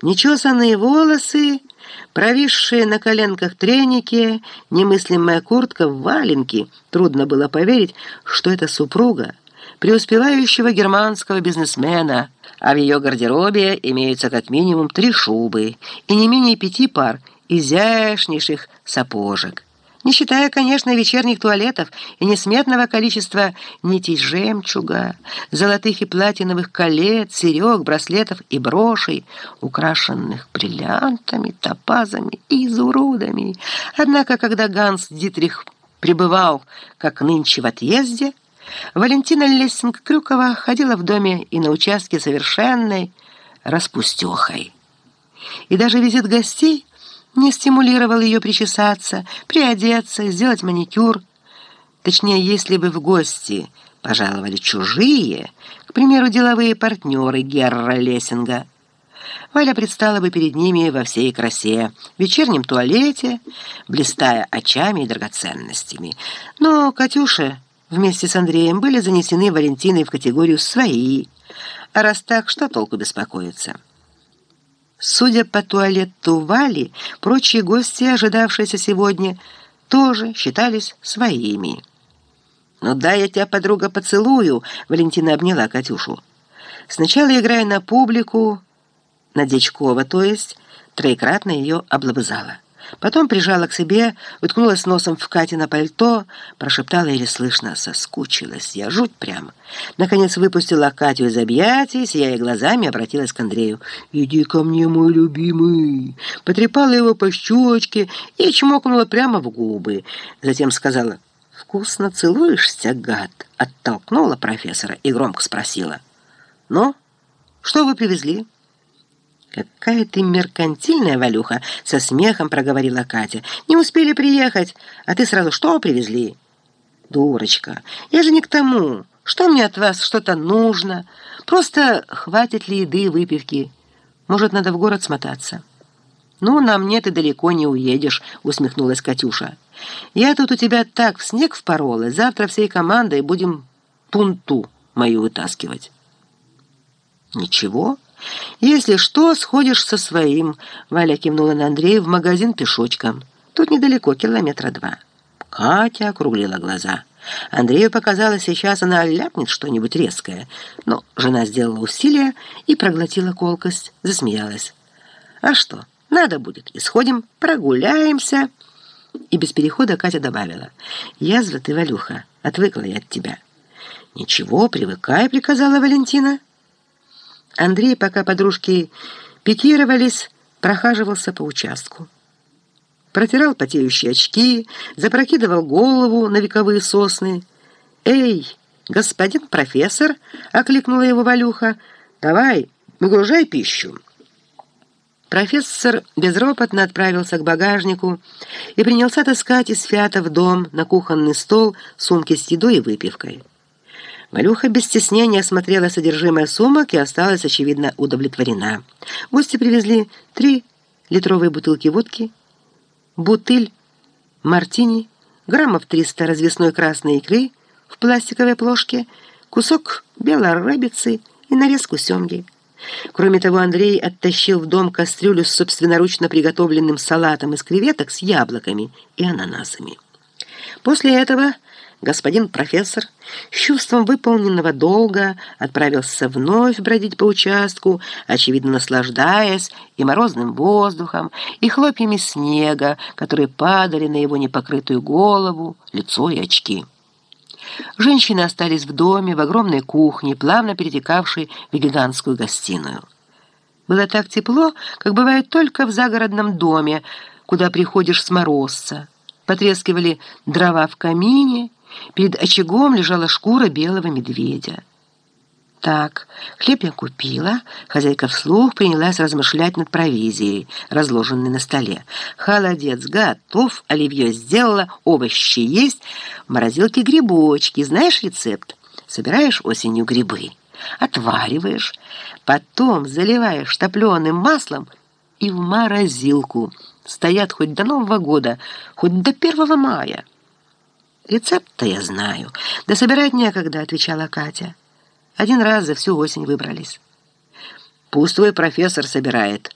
Нечесанные волосы, провисшие на коленках треники, немыслимая куртка в валенке. Трудно было поверить, что это супруга преуспевающего германского бизнесмена, а в ее гардеробе имеются как минимум три шубы и не менее пяти пар изящнейших сапожек не считая, конечно, вечерних туалетов и несметного количества нитей жемчуга, золотых и платиновых колец, серег, браслетов и брошей, украшенных бриллиантами, топазами и изурудами. Однако, когда Ганс Дитрих пребывал, как нынче в отъезде, Валентина Лессинг-Крюкова ходила в доме и на участке совершенной распустехой. И даже визит гостей не стимулировал ее причесаться, приодеться, сделать маникюр. Точнее, если бы в гости пожаловали чужие, к примеру, деловые партнеры Герра Лессинга, Валя предстала бы перед ними во всей красе, в вечернем туалете, блистая очами и драгоценностями. Но Катюша вместе с Андреем были занесены Валентиной в категорию «свои». А раз так, что толку беспокоиться? Судя по туалету Вали, прочие гости, ожидавшиеся сегодня, тоже считались своими. «Ну дай я тебя, подруга, поцелую», — Валентина обняла Катюшу. Сначала играя на публику, на Дечкова, то есть, троекратно ее облобызала. Потом прижала к себе, уткнулась носом в Катина пальто, прошептала еле слышно, соскучилась я, жуть прямо. Наконец выпустила Катю из объятий, сияя глазами, обратилась к Андрею. «Иди ко мне, мой любимый!» Потрепала его по щечке и чмокнула прямо в губы. Затем сказала, «Вкусно целуешься, гад?» Оттолкнула профессора и громко спросила, «Ну, что вы привезли?» «Какая ты меркантильная, Валюха!» — со смехом проговорила Катя. «Не успели приехать, а ты сразу что привезли?» «Дурочка, я же не к тому. Что мне от вас что-то нужно? Просто хватит ли еды и выпивки? Может, надо в город смотаться?» «Ну, нам нет и далеко не уедешь», — усмехнулась Катюша. «Я тут у тебя так в снег впорола, завтра всей командой будем пунту мою вытаскивать». «Ничего?» «Если что, сходишь со своим», — Валя кивнула на Андрея, — «в магазин пешочком. Тут недалеко, километра два». Катя округлила глаза. Андрею показалось, сейчас она ляпнет что-нибудь резкое, но жена сделала усилие и проглотила колкость, засмеялась. «А что, надо будет, исходим, прогуляемся». И без перехода Катя добавила. «Язва ты, Валюха, отвыкла я от тебя». «Ничего, привыкай», — приказала Валентина. Андрей, пока подружки пикировались, прохаживался по участку. Протирал потеющие очки, запрокидывал голову на вековые сосны. «Эй, господин профессор!» — окликнула его Валюха. «Давай, выгружай пищу». Профессор безропотно отправился к багажнику и принялся таскать из фиата в дом на кухонный стол сумки с едой и выпивкой. Валюха без стеснения осмотрела содержимое сумок и осталась, очевидно, удовлетворена. Гости привезли три литровые бутылки водки, бутыль мартини, граммов 300 развесной красной икры в пластиковой плошке, кусок белой рыбицы и нарезку семги. Кроме того, Андрей оттащил в дом кастрюлю с собственноручно приготовленным салатом из креветок с яблоками и ананасами. После этого господин профессор с чувством выполненного долга отправился вновь бродить по участку, очевидно наслаждаясь и морозным воздухом, и хлопьями снега, которые падали на его непокрытую голову, лицо и очки. Женщины остались в доме, в огромной кухне, плавно перетекавшей в гигантскую гостиную. Было так тепло, как бывает только в загородном доме, куда приходишь с морозца. Потрескивали дрова в камине, Перед очагом лежала шкура белого медведя. Так, хлеб я купила. Хозяйка вслух принялась размышлять над провизией, разложенной на столе. Холодец готов, оливье сделала, овощи есть. В морозилке грибочки. Знаешь рецепт? Собираешь осенью грибы, отвариваешь, потом заливаешь топленым маслом и в морозилку. Стоят хоть до Нового года, хоть до 1 мая. «Рецепт-то я знаю. Да собирать некогда», — отвечала Катя. «Один раз за всю осень выбрались». «Пусть твой профессор собирает»,